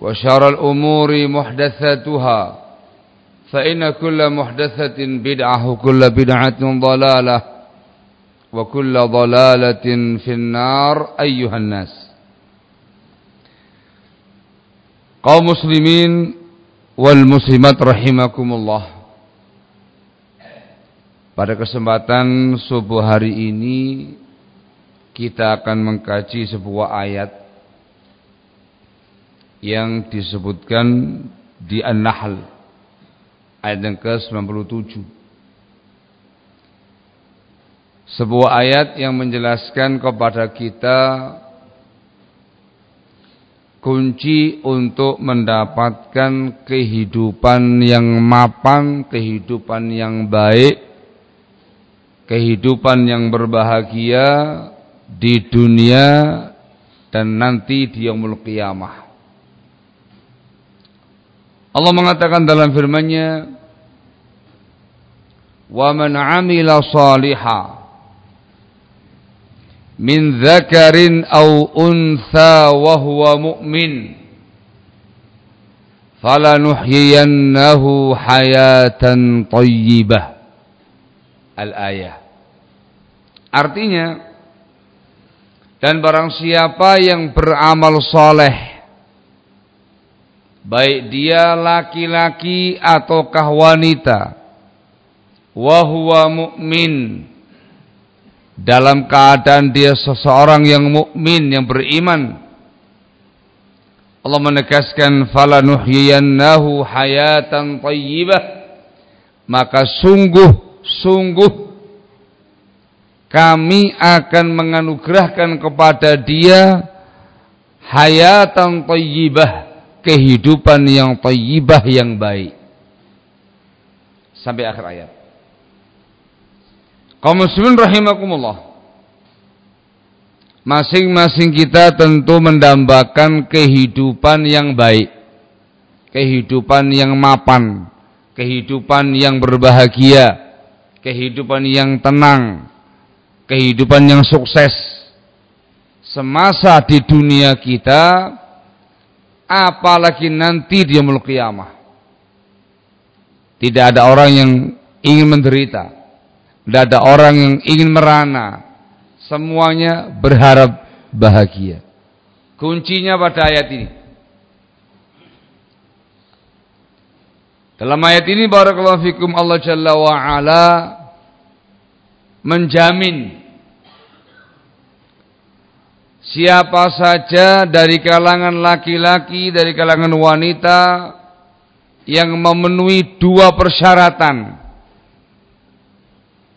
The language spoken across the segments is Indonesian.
وشر الأمور محدثاتها فإن كل محدثة بدعة وكل بدعة ضلالة وكل ضلالة في النار أيها الناس قوم مسلمين والمسلمات رحمكم الله Pada kesempatan subuh hari ini kita akan mengkaji sebuah ayat yang disebutkan di An-Nahl ayat yang ke-97. Sebuah ayat yang menjelaskan kepada kita kunci untuk mendapatkan kehidupan yang mapan, kehidupan yang baik, kehidupan yang berbahagia di dunia dan nanti di yaumul qiyamah. Allah mengatakan dalam firman-Nya, "Wa man 'amila shalihan min dzakarin aw untha wa huwa mu'min falanuhyiyannahu hayatan thayyibah." Al-ayah. Artinya dan barang siapa yang beramal soleh baik dia laki-laki ataukah wanita. Wahwa mu'min. Dalam keadaan dia seseorang yang mukmin yang beriman. Allah menegaskan falanuhyiyannahu hayatan thayyibah maka sungguh-sungguh kami akan menganugerahkan kepada dia hayatan thayyibah kehidupan yang tayyibah yang baik. Sampai akhir ayat. Kaum muslimin rahimakumullah. Masing-masing kita tentu mendambakan kehidupan yang baik. Kehidupan yang mapan. Kehidupan yang berbahagia. Kehidupan yang tenang. Kehidupan yang sukses. Semasa di dunia kita apalagi nanti dia yaumul qiyamah. Tidak ada orang yang ingin menderita. Tidak ada orang yang ingin merana. Semuanya berharap bahagia. Kuncinya pada ayat ini. Dalam ayat ini barakallahu fikum Allah Jalla wa ala menjamin Siapa saja dari kalangan laki-laki, dari kalangan wanita yang memenuhi dua persyaratan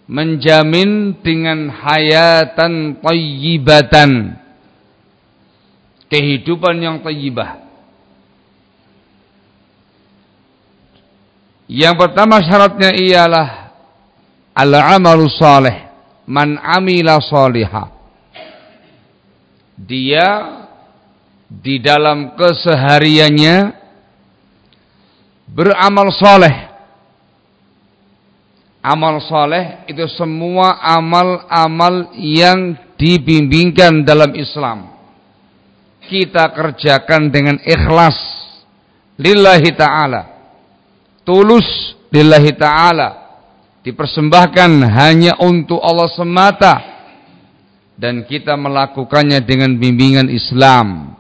menjamin dengan hayatan tayyibatan kehidupan yang tayyibah. Yang pertama syaratnya ialah al-amalu salih man amila salihah dia di dalam kesehariannya beramal soleh. Amal soleh itu semua amal-amal yang dibimbingkan dalam Islam. Kita kerjakan dengan ikhlas. Lillahi ta'ala. Tulus lillahi ta'ala. Dipersembahkan hanya untuk Allah semata. Dan kita melakukannya dengan bimbingan Islam.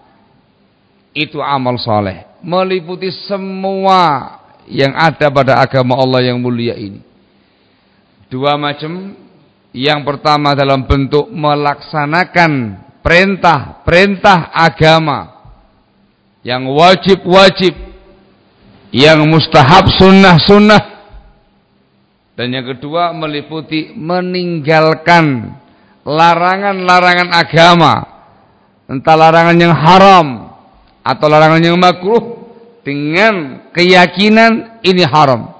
Itu amal soleh meliputi semua yang ada pada agama Allah yang mulia ini. Dua macam. Yang pertama dalam bentuk melaksanakan perintah-perintah agama yang wajib-wajib, yang mustahab sunnah-sunnah. Dan yang kedua meliputi meninggalkan larangan-larangan agama. Entah larangan yang haram atau larangan yang makruh dengan keyakinan ini haram.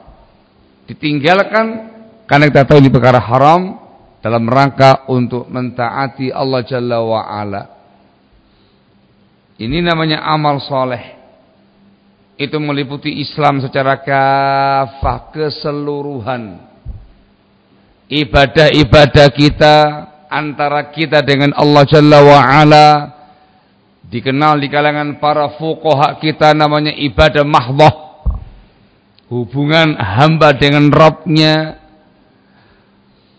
Ditinggalkan karena kita tahu ini perkara haram dalam rangka untuk mentaati Allah Jalla wa ala. Ini namanya amal soleh. Itu meliputi Islam secara kafah keseluruhan. Ibadah-ibadah kita antara kita dengan Allah Jalla wa ala. Dikenal di kalangan para fuqaha kita namanya ibadah mahdhah. Hubungan hamba dengan Rabbnya.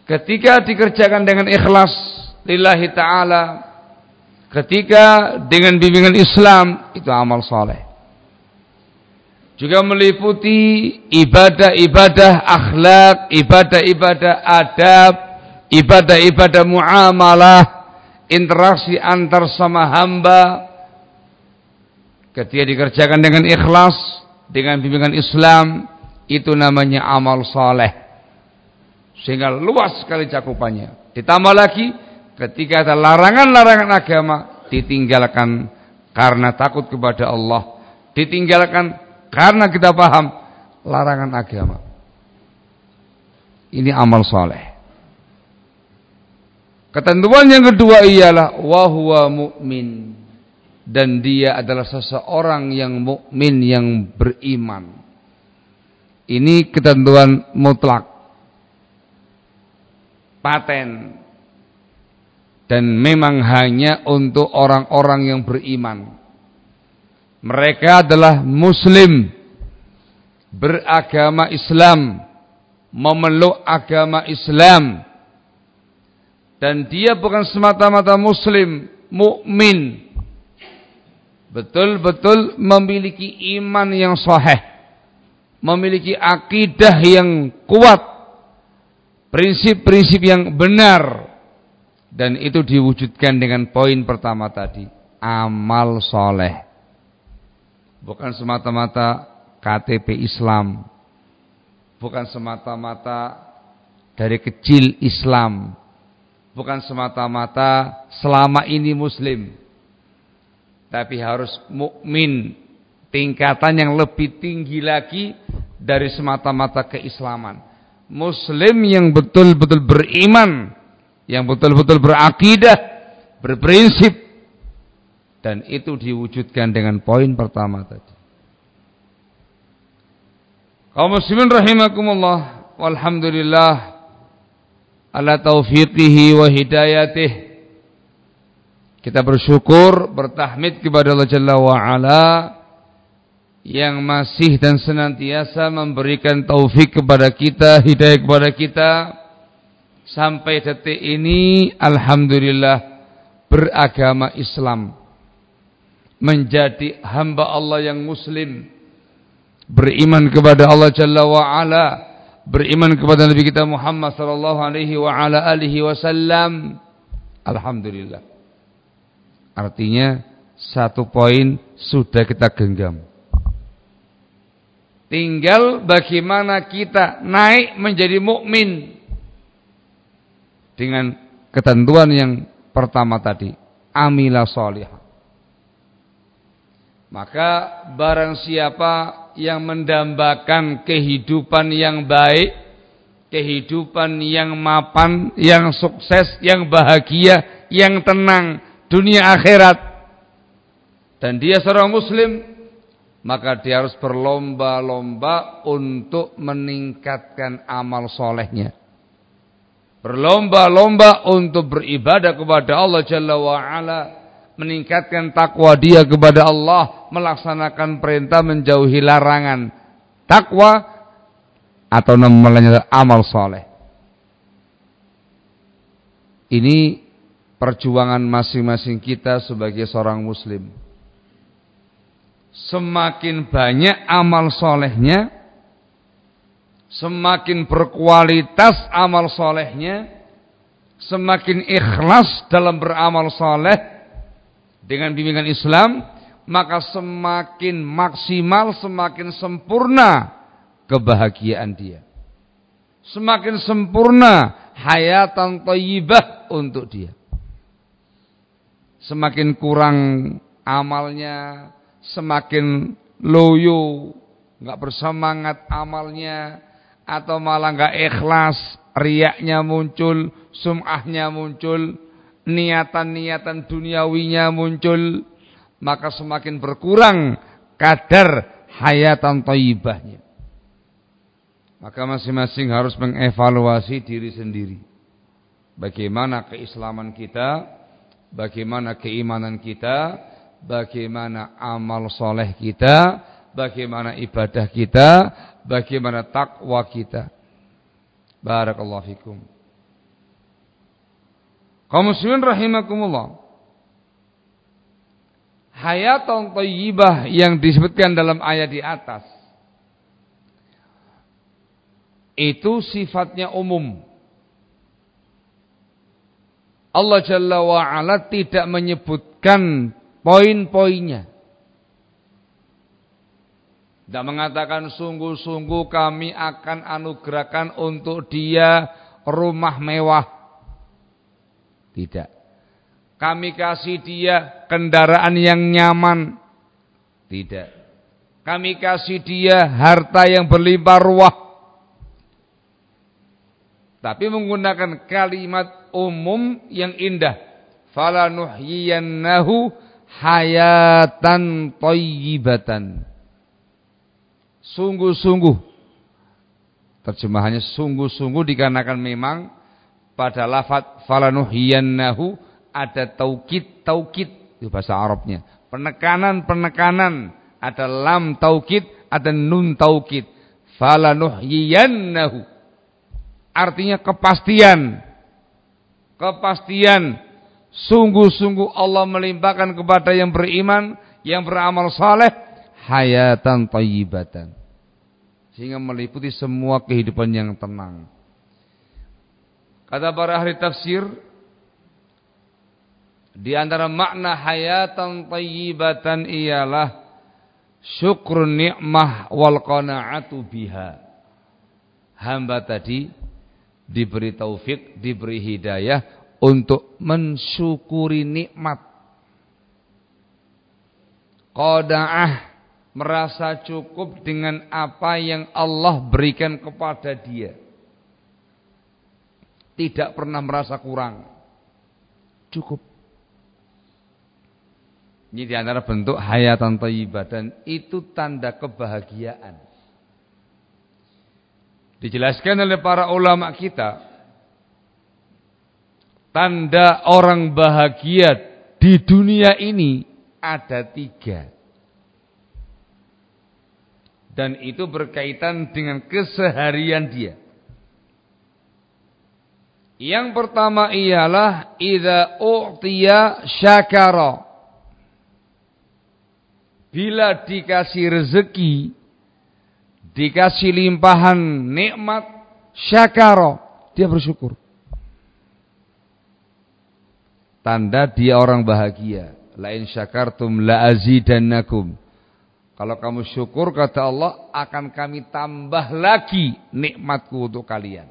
Ketika dikerjakan dengan ikhlas lillahi ta'ala. Ketika dengan bimbingan Islam itu amal soleh. Juga meliputi ibadah-ibadah akhlak ibadah-ibadah adab ibadah-ibadah muamalah interaksi antar sama hamba ketika dikerjakan dengan ikhlas dengan bimbingan Islam itu namanya amal saleh. Sehingga luas sekali cakupannya. Ditambah lagi ketika ada larangan-larangan agama ditinggalkan karena takut kepada Allah. Ditinggalkan karena kita paham larangan agama. Ini amal saleh Ketentuan yang kedua ialah wahwa mukmin dan dia adalah seseorang yang mukmin yang beriman. Ini ketentuan mutlak. Paten. Dan memang hanya untuk orang-orang yang beriman. Mereka adalah muslim beragama Islam, memeluk agama Islam dan dia bukan semata-mata muslim, mukmin. Betul-betul memiliki iman yang sahih. Memiliki akidah yang kuat. Prinsip-prinsip yang benar. Dan itu diwujudkan dengan poin pertama tadi. Amal soleh. Bukan semata-mata KTP Islam. Bukan semata-mata dari kecil Islam bukan semata-mata selama ini muslim. Tapi harus mukmin. Tingkatan yang lebih tinggi lagi dari semata-mata keislaman. Muslim yang betul-betul beriman yang betul-betul berakidah berprinsip dan itu diwujudkan dengan poin pertama tadi. Kaum muslimin rahimakumullah walhamdulillah ala taufiqihi wa hidayatih. Kita bersyukur, bertahmid kepada Allah Jalla wa ala yang masih dan senantiasa memberikan taufik kepada kita, hidayah kepada kita. Sampai detik ini alhamdulillah beragama Islam menjadi hamba Allah yang muslim. Beriman kepada Allah Jalla wa ala beriman kepada Nabi kita Muhammad sallallahu alaihi wa ala alihi wasallam. Alhamdulillah. Artinya satu poin sudah kita genggam. Tinggal bagaimana kita naik menjadi mukmin dengan ketentuan yang pertama tadi, amila solihah. Maka barang siapa yang mendambakan kehidupan yang baik, kehidupan yang mapan, yang sukses, yang bahagia, yang tenang dunia akhirat dan dia seorang muslim maka dia harus berlomba-lomba untuk meningkatkan amal solehnya. Berlomba-lomba untuk beribadah kepada Allah Jalla wa'ala meningkatkan takwa dia kepada Allah, melaksanakan perintah menjauhi larangan. Takwa atau namanya amal soleh. Ini perjuangan masing-masing kita sebagai seorang muslim. Semakin banyak amal solehnya, semakin berkualitas amal solehnya, semakin ikhlas dalam beramal soleh, dengan bimbingan Islam, maka semakin maksimal, semakin sempurna kebahagiaan dia. Semakin sempurna hayatan thayyibah untuk dia. Semakin kurang amalnya, semakin loyo, nggak bersemangat amalnya, atau malah nggak ikhlas, riaknya muncul, sumahnya muncul, niatan-niatan duniawinya muncul, maka semakin berkurang kadar hayatan taibahnya. Maka masing-masing harus mengevaluasi diri sendiri. Bagaimana keislaman kita, bagaimana keimanan kita, bagaimana amal soleh kita, bagaimana ibadah kita, bagaimana takwa kita. Barakallahu fikum. Kaum muslimin rahimakumullah. Hayatan thayyibah yang disebutkan dalam ayat di atas itu sifatnya umum. Allah Jalla wa ala tidak menyebutkan poin-poinnya. Tidak mengatakan sungguh-sungguh kami akan anugerahkan untuk dia rumah mewah. Tidak. Kami kasih dia kendaraan yang nyaman. Tidak. Kami kasih dia harta yang berlimpah ruah. Tapi menggunakan kalimat umum yang indah. Fala nuhyiyannahu hayatan thayyibatan. Sungguh-sungguh. Terjemahannya sungguh-sungguh dikarenakan memang pada lafaz falanuhiyannahu ada taukid taukid itu bahasa Arabnya. Penekanan-penekanan ada lam taukid, ada nun taukid. Falanuhyiyannahu. Artinya kepastian. Kepastian. Sungguh-sungguh Allah melimpahkan kepada yang beriman, yang beramal saleh hayatan tayyibatan. Sehingga meliputi semua kehidupan yang tenang. Kata para ahli tafsir, di antara makna hayatan tayyibatan ialah syukur nikmah wal qanaatu biha. Hamba tadi diberi taufik, diberi hidayah untuk mensyukuri nikmat. Qanaah merasa cukup dengan apa yang Allah berikan kepada dia tidak pernah merasa kurang. Cukup. Ini di antara bentuk hayatan thayyibah dan itu tanda kebahagiaan. Dijelaskan oleh para ulama kita, tanda orang bahagia di dunia ini ada tiga. Dan itu berkaitan dengan keseharian dia. Yang pertama ialah idza u'tiya syakara. Bila dikasih rezeki, dikasih limpahan nikmat, syakara, dia bersyukur. Tanda dia orang bahagia. Lain syakartum la azidannakum. Kalau kamu syukur kata Allah akan kami tambah lagi nikmatku untuk kalian.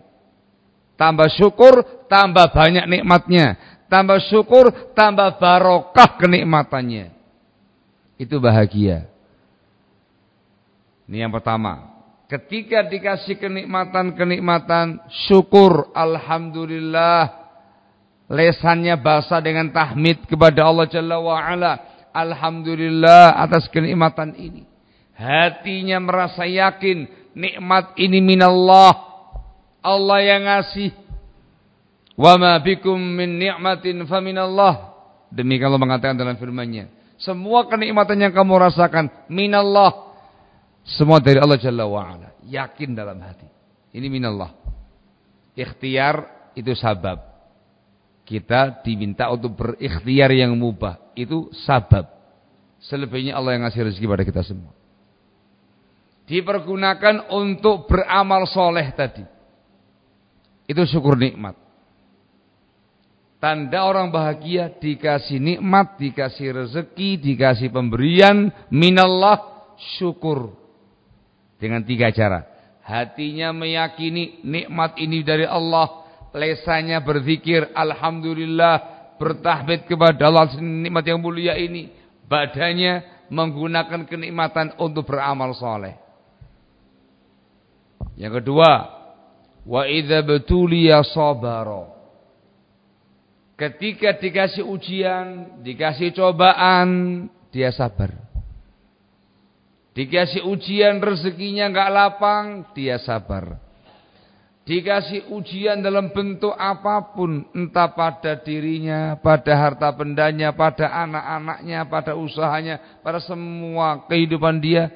Tambah syukur, tambah banyak nikmatnya. Tambah syukur, tambah barokah kenikmatannya. Itu bahagia. Ini yang pertama. Ketika dikasih kenikmatan-kenikmatan, syukur, Alhamdulillah. Lesannya basah dengan tahmid kepada Allah Jalla wa'ala. Alhamdulillah atas kenikmatan ini. Hatinya merasa yakin nikmat ini minallah. Allah yang ngasih. Wa ma bikum min ni'matin fa minallah. Demikian Allah mengatakan dalam firman-Nya. Semua kenikmatan yang kamu rasakan minallah. Semua dari Allah Jalla wa ala. Yakin dalam hati. Ini minallah. Ikhtiar itu sabab kita diminta untuk berikhtiar yang mubah. Itu sabab. Selebihnya Allah yang ngasih rezeki pada kita semua. Dipergunakan untuk beramal soleh tadi. Itu syukur nikmat. Tanda orang bahagia dikasih nikmat, dikasih rezeki, dikasih pemberian. Minallah syukur. Dengan tiga cara. Hatinya meyakini nikmat ini dari Allah lesanya berzikir alhamdulillah bertahmid kepada Allah nikmat yang mulia ini badannya menggunakan kenikmatan untuk beramal soleh yang kedua wa idza betuliya sabara ketika dikasih ujian dikasih cobaan dia sabar dikasih ujian rezekinya enggak lapang dia sabar Dikasih ujian dalam bentuk apa pun, entah pada dirinya, pada harta bendanya, pada anak-anaknya, pada usahanya, pada semua kehidupan dia,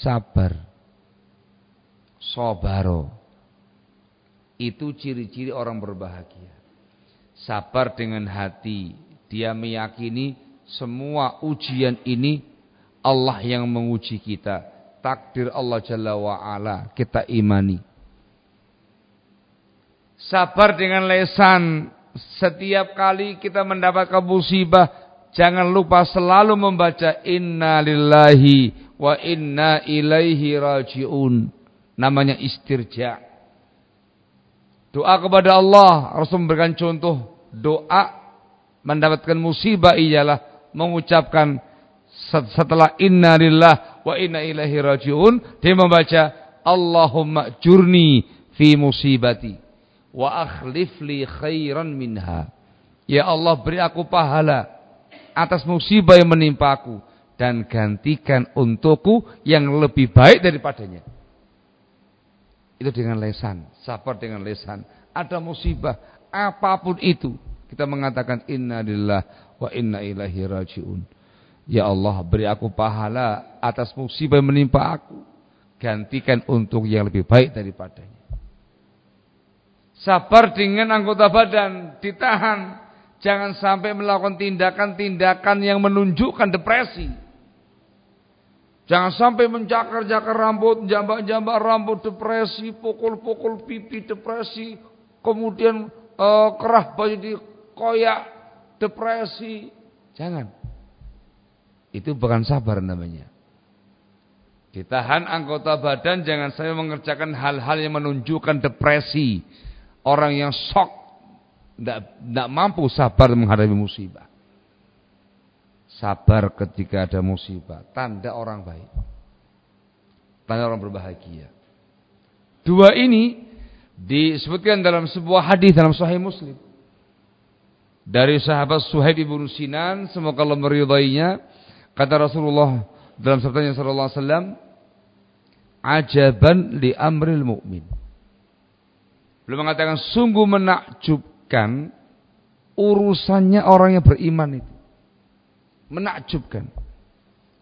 sabar. Sobaro. Itu ciri-ciri orang berbahagia. Sabar dengan hati. Dia meyakini semua ujian ini Allah yang menguji kita. Takdir Allah Jalla wa'ala kita imani Sabar dengan lesan. Setiap kali kita mendapatkan musibah, jangan lupa selalu membaca inna lillahi wa inna ilaihi rajiun. Namanya istirja. Doa kepada Allah, Rasul memberikan contoh doa mendapatkan musibah ialah mengucapkan setelah inna lillah wa inna ilaihi rajiun dia membaca Allahumma jurni fi musibati wa akhlif li khairan minha. Ya Allah beri aku pahala atas musibah yang menimpa aku dan gantikan untukku yang lebih baik daripadanya. Itu dengan lesan, sabar dengan lesan. Ada musibah apa pun itu, kita mengatakan inna lillah wa inna ilaihi rajiun. Ya Allah beri aku pahala atas musibah yang menimpa aku. Gantikan untuk yang lebih baik daripadanya. Sabar dengan anggota badan, ditahan. Jangan sampai melakukan tindakan-tindakan yang menunjukkan depresi. Jangan sampai mencakar-cakar rambut, jambak-jambak rambut depresi, pukul-pukul pipi depresi, kemudian uh, kerah baju di koyak depresi. Jangan. Itu bukan sabar namanya. Ditahan anggota badan jangan sampai mengerjakan hal-hal yang menunjukkan depresi Orang yang sok tidak mampu sabar menghadapi musibah. Sabar ketika ada musibah, tanda orang baik. Tanda orang berbahagia. Dua ini disebutkan dalam sebuah hadis dalam Sahih Muslim. Dari sahabat Suhaib ibn Sinan, semoga Allah meridainya, kata Rasulullah dalam sabdanya sallallahu alaihi wasallam, "Ajaban li amril mu'min." Beliau mengatakan sungguh menakjubkan urusannya orang yang beriman itu. Menakjubkan.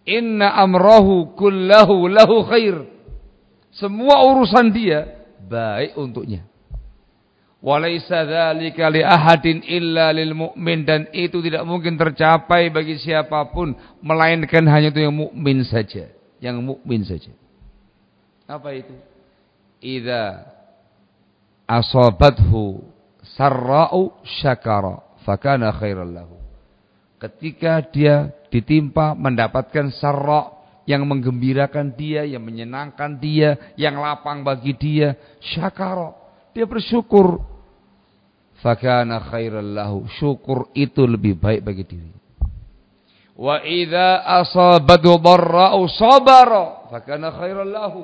Inna amrahu kullahu lahu khair. Semua urusan dia baik untuknya. Walaysa dzalika li ahadin illa lil mu'min dan itu tidak mungkin tercapai bagi siapa pun melainkan hanya itu yang mukmin saja, yang mukmin saja. Apa itu? Idza asabathu sarra'u syakara fakana khairan lahu. Ketika dia ditimpa mendapatkan sarra yang menggembirakan dia, yang menyenangkan dia, yang lapang bagi dia, syakara. Dia bersyukur. Fakana khairal lahu. Syukur itu lebih baik bagi diri. Wa idza asabatu dharra'u sabara. Fakana khairal lahu.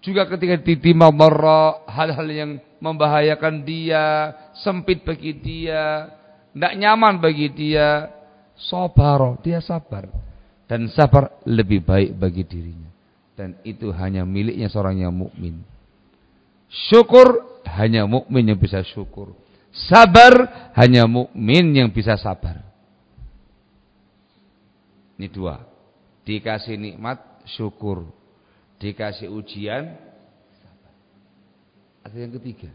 Juga ketika ditimpa dharra, hal-hal yang membahayakan dia, sempit bagi dia, tidak nyaman bagi dia, sabara, dia sabar dan sabar lebih baik bagi dirinya dan itu hanya miliknya seorang yang mukmin. Syukur hanya mukmin yang bisa syukur. Sabar hanya mukmin yang bisa sabar. Ini dua. Dikasih nikmat syukur. Dikasih ujian sabar. Ada yang ketiga.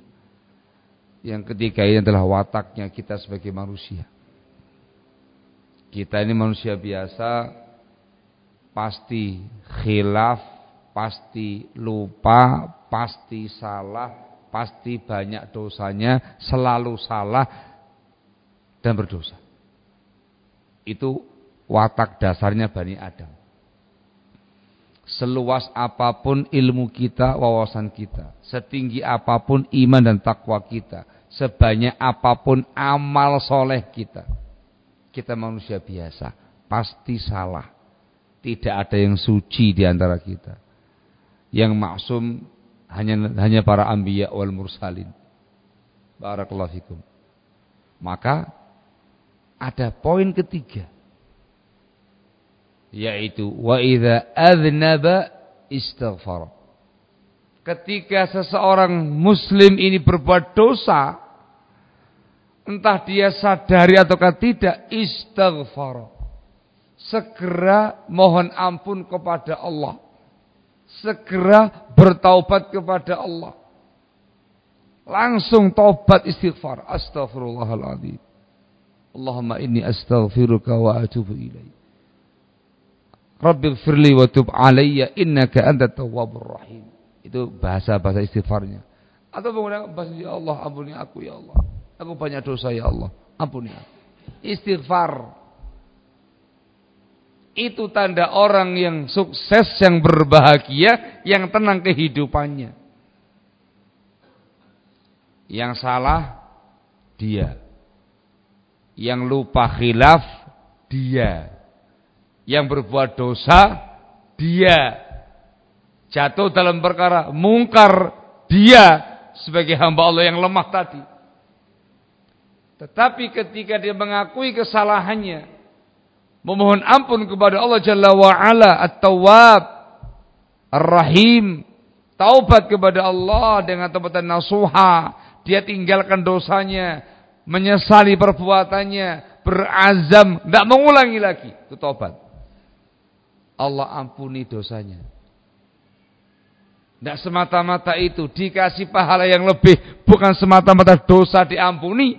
Yang ketiga ini adalah wataknya kita sebagai manusia. Kita ini manusia biasa pasti khilaf, pasti lupa, pasti salah, pasti banyak dosanya, selalu salah dan berdosa. Itu watak dasarnya Bani Adam. Seluas apa pun ilmu kita, wawasan kita, setinggi apa pun iman dan takwa kita, sebanyak apa pun amal soleh kita, kita manusia biasa, pasti salah tidak ada yang suci di antara kita. Yang maksum hanya hanya para anbiya wal mursalin. Barakallahu fikum. Maka ada poin ketiga yaitu wa idza adnaba istighfar. Ketika seseorang muslim ini berbuat dosa, entah dia sadari ataukah tidak, istighfar segera mohon ampun kepada Allah. Segera bertaubat kepada Allah. Langsung taubat istighfar. Astaghfirullahaladzim. Allahumma inni astaghfiruka wa atubu ilaih. Rabbi firli wa tub alayya innaka anta tawwabur rahim. Itu bahasa-bahasa istighfarnya. Atau menggunakan bahasa ya Allah ampuni aku ya Allah. Aku banyak dosa ya Allah. Ampuni aku. Istighfar itu tanda orang yang sukses, yang berbahagia, yang tenang kehidupannya. Yang salah, dia. Yang lupa khilaf, dia. Yang berbuat dosa, dia. Jatuh dalam perkara mungkar, dia. Sebagai hamba Allah yang lemah tadi. Tetapi ketika dia mengakui kesalahannya, memohon ampun kepada Allah Jalla wa Ala At-Tawwab Ar-Rahim. Taubat kepada Allah dengan taubatan nasuha. Dia tinggalkan dosanya menyesali perbuatannya berazam tidak mengulangi lagi. Itu taubat. Allah ampuni dosanya. Tidak semata-mata itu dikasih pahala yang lebih. Bukan semata-mata dosa diampuni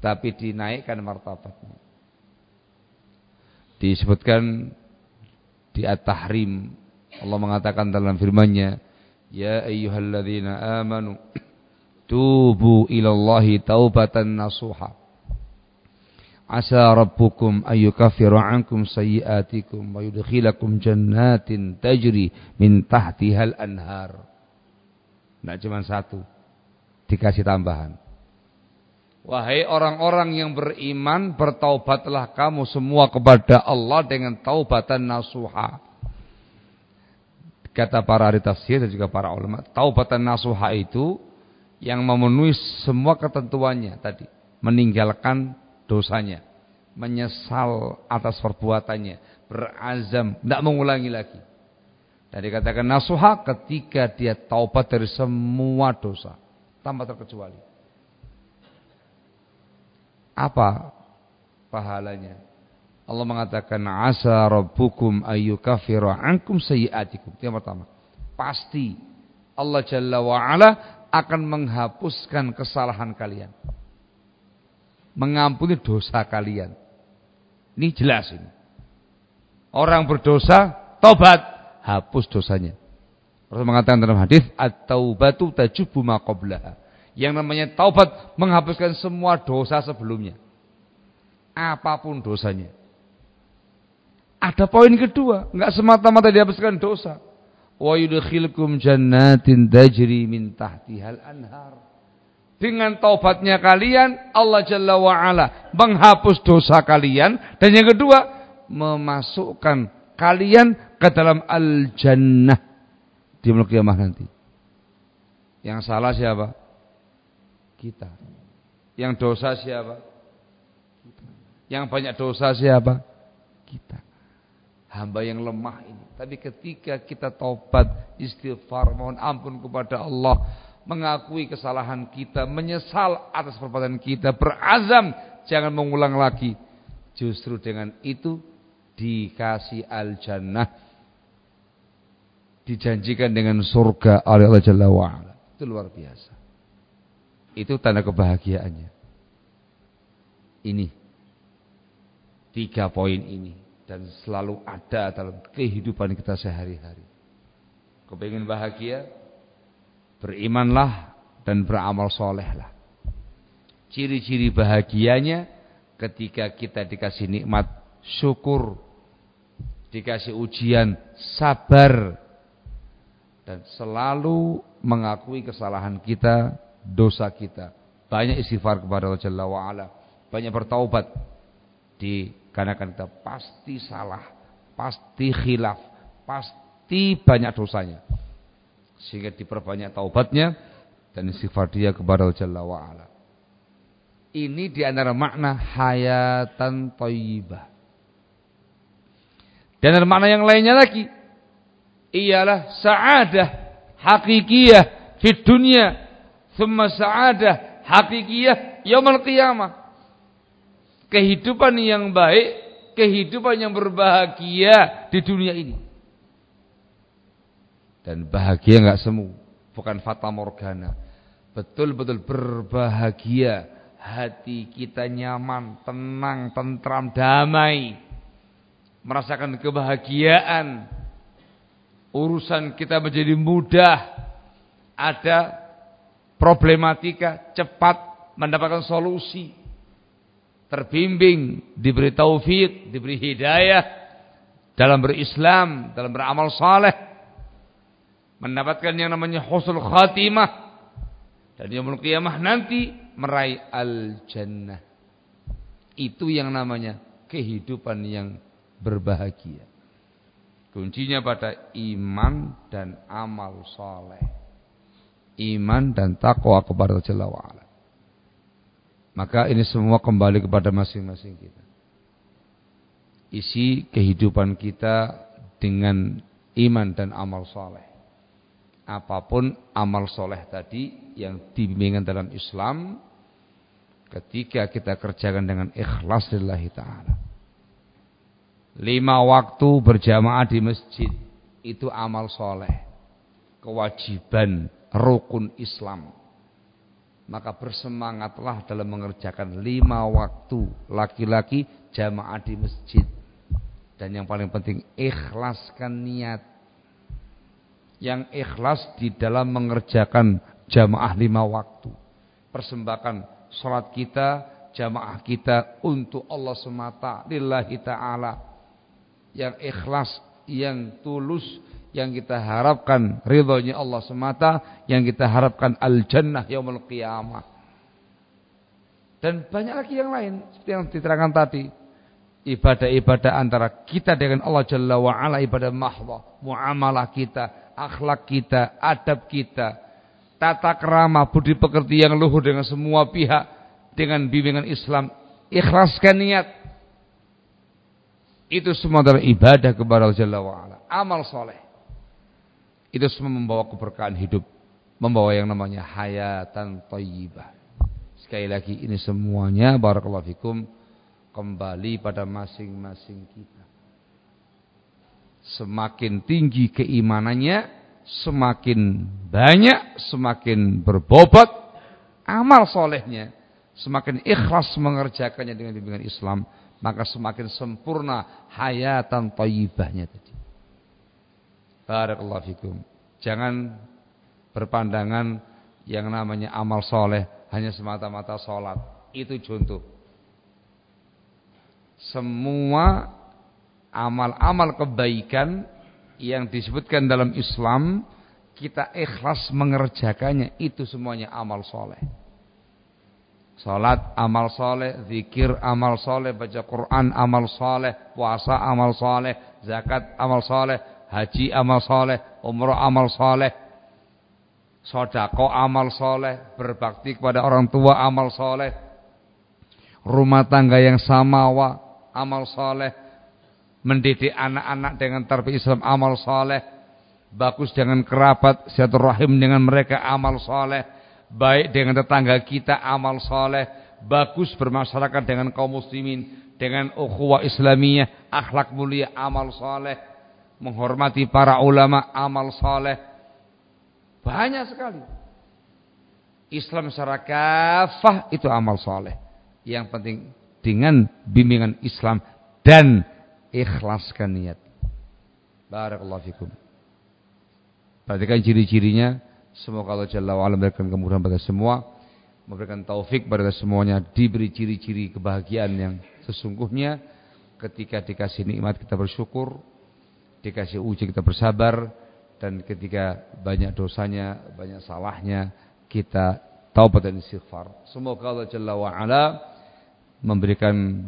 tapi dinaikkan martabatnya disebutkan di At-Tahrim. Allah mengatakan dalam firman-Nya ya ayyuhalladzina amanu tubu ilallahi taubatan nasuha. Asa rabbukum ayyukaffiru ankum sayyi'atikum wa yudkhilakum jannatin tajri min tahtihal anhar. Tidak cuma satu dikasih tambahan Wahai orang-orang yang beriman, bertaubatlah kamu semua kepada Allah dengan taubatan nasuha. Kata para ahli tafsir dan juga para ulama, taubatan nasuha itu yang memenuhi semua ketentuannya tadi, meninggalkan dosanya, menyesal atas perbuatannya, berazam, tidak mengulangi lagi. Dan dikatakan nasuha ketika dia taubat dari semua dosa, tanpa terkecuali. Apa pahalanya? Allah mengatakan asa rabbukum ayyukaffira ankum sayyi'atikum. Yang pertama, pasti Allah Jalla wa ala akan menghapuskan kesalahan kalian. Mengampuni dosa kalian. Ini jelas ini. Orang berdosa, tobat, hapus dosanya. Rasul mengatakan dalam hadis, at-taubatu tajubu ma qablaha. Yang namanya taubat menghapuskan semua dosa sebelumnya. Apa pun dosanya. Ada poin kedua, enggak semata-mata dihapuskan dosa. Wa yudkhilkum jannatin tajri min tahtihal anhar. Dengan taubatnya kalian, Allah Jalla wa ala menghapus dosa kalian dan yang kedua memasukkan kalian ke dalam al-jannah di mulk kiamah nanti. Yang salah siapa? Kita. Yang dosa siapa? Kita. Yang banyak dosa siapa? Kita. Hamba yang lemah ini. Tapi ketika kita taubat, istighfar, mohon ampun kepada Allah, mengakui kesalahan kita, menyesal atas perbuatan kita, berazam jangan mengulang lagi. Justru dengan itu dikasih al-jannah dijanjikan dengan surga oleh Allah Jalla wa'ala. Itu luar biasa. Itu tanda kebahagiaannya. Ini. Tiga poin ini. Dan selalu ada dalam kehidupan kita sehari-hari. Kepingin bahagia? Berimanlah dan beramal solehlah. Ciri-ciri bahagianya ketika kita dikasih nikmat syukur, dikasih ujian sabar, dan selalu mengakui kesalahan kita, dosa kita. Banyak istighfar kepada Allah Jalla wa'ala. Banyak bertaubat. Dikarenakan kita pasti salah. Pasti khilaf. Pasti banyak dosanya. Sehingga diperbanyak taubatnya. Dan istighfar dia kepada Allah Jalla wa'ala. Ini di antara makna hayatan toibah. Dan ada makna yang lainnya lagi ialah sa'adah hakikiyah di dunia thumma sa'adah hakikiyah yaumul qiyamah. Kehidupan yang baik kehidupan yang berbahagia di dunia ini. Dan bahagia enggak semu bukan fata morgana. Betul-betul berbahagia hati kita nyaman tenang tentram damai. Merasakan kebahagiaan. Urusan kita menjadi mudah, ada problematika cepat mendapatkan solusi, terbimbing, diberi taufik, diberi hidayah dalam berislam, dalam beramal saleh, mendapatkan yang namanya husnul khatimah dan yang qiyamah nanti meraih al-jannah. Itu yang namanya kehidupan yang berbahagia. Kuncinya pada iman dan amal soleh. Iman dan takwa kepada Allah wa'ala. Maka ini semua kembali kepada masing-masing kita. Isi kehidupan kita dengan iman dan amal soleh. Apa pun amal soleh tadi yang dibimbingkan dalam Islam. Ketika kita kerjakan dengan ikhlas lillahi ta'ala Lima waktu berjamaah di masjid itu amal soleh, kewajiban rukun Islam. Maka bersemangatlah dalam mengerjakan lima waktu laki-laki jamaah di masjid. Dan yang paling penting ikhlaskan niat. Yang ikhlas di dalam mengerjakan jamaah lima waktu. Persembahkan sholat kita, jamaah kita untuk Allah semata. Lillahi ta'ala yang ikhlas, yang tulus, yang kita harapkan ridhonya Allah semata, yang kita harapkan al-jannah yaumul qiyamah. Dan banyak lagi yang lain seperti yang diterangkan tadi. Ibadah-ibadah antara kita dengan Allah Jalla wa'ala ibadah mahdhah, muamalah kita, akhlak kita, adab kita, tata kerama, budi pekerti yang luhur dengan semua pihak dengan bimbingan Islam. Ikhlaskan niat itu semua adalah ibadah kepada Allah Jalla wa'ala. Amal soleh. Itu semua membawa keberkahan hidup. Membawa yang namanya hayatan tayyibah. Sekali lagi ini semuanya barakallahu fikum kembali pada masing-masing kita. Semakin tinggi keimanannya, semakin banyak, semakin berbobot amal solehnya, semakin ikhlas mengerjakannya dengan bimbingan Islam, maka semakin sempurna hayatan thayyibahnya tadi. Barakallahu fikum. Jangan berpandangan yang namanya amal soleh hanya semata-mata sholat. Itu contoh. Semua amal-amal kebaikan yang disebutkan dalam Islam kita ikhlas mengerjakannya itu semuanya amal soleh. Salat amal soleh, zikir amal soleh, baca Quran amal soleh, puasa amal soleh, zakat amal soleh, haji amal soleh, umrah amal soleh, sodako amal soleh, berbakti kepada orang tua amal soleh, rumah tangga yang samawa amal soleh, mendidik anak-anak dengan terbiasa Islam amal soleh, bagus dengan kerabat, silaturahim dengan mereka amal soleh, baik dengan tetangga kita amal soleh, bagus bermasyarakat dengan kaum muslimin, dengan ukhuwah islamiyah, akhlak mulia, amal soleh, menghormati para ulama, amal soleh. Banyak sekali. Islam secara kafah itu amal soleh. Yang penting dengan bimbingan Islam dan ikhlaskan niat. Barakallahu fikum. Perhatikan ciri-cirinya Semoga Allah Jalla wa'ala memberikan kemudahan pada semua Memberikan taufik pada semuanya Diberi ciri-ciri kebahagiaan yang sesungguhnya Ketika dikasih nikmat kita bersyukur Dikasih uji kita bersabar Dan ketika banyak dosanya Banyak salahnya Kita taubat dan istighfar. Semoga Allah Jalla wa'ala Memberikan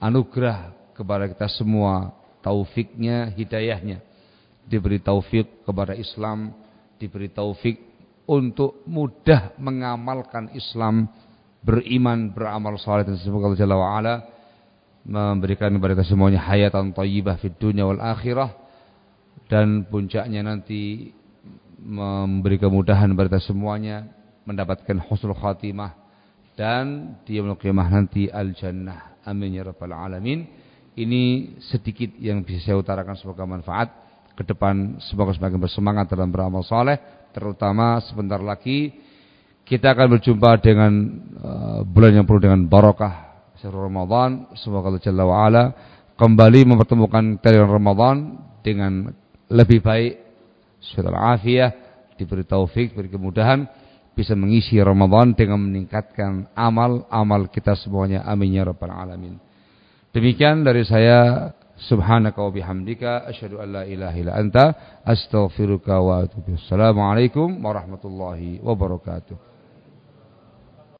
anugerah kepada kita semua Taufiknya, hidayahnya. Diberi taufik kepada Islam diberi taufik untuk mudah mengamalkan Islam, beriman, beramal saleh dan semoga Allah Jalla wa ala memberikan kepada kita semuanya hayatan thayyibah fid dunya wal akhirah dan puncaknya nanti memberi kemudahan kepada kita semuanya mendapatkan husnul khatimah dan di yaumul qiyamah nanti al jannah amin ya rabbal alamin. Ini sedikit yang bisa saya utarakan semoga manfaat. Ke depan semoga semakin bersemangat dalam beramal soleh terutama sebentar lagi kita akan berjumpa dengan uh, bulan yang penuh dengan barokah Syahrul Ramadan semoga Allah Jalla wa ala kembali mempertemukan kita Ramadan dengan lebih baik sudah afiyah diberi taufik diberi kemudahan bisa mengisi Ramadan dengan meningkatkan amal-amal kita semuanya amin ya rabbal alamin demikian dari saya Subhanaka wa bihamdika asyhadu an la ilaha illa anta astaghfiruka wa atubu. Assalamualaikum warahmatullahi wabarakatuh.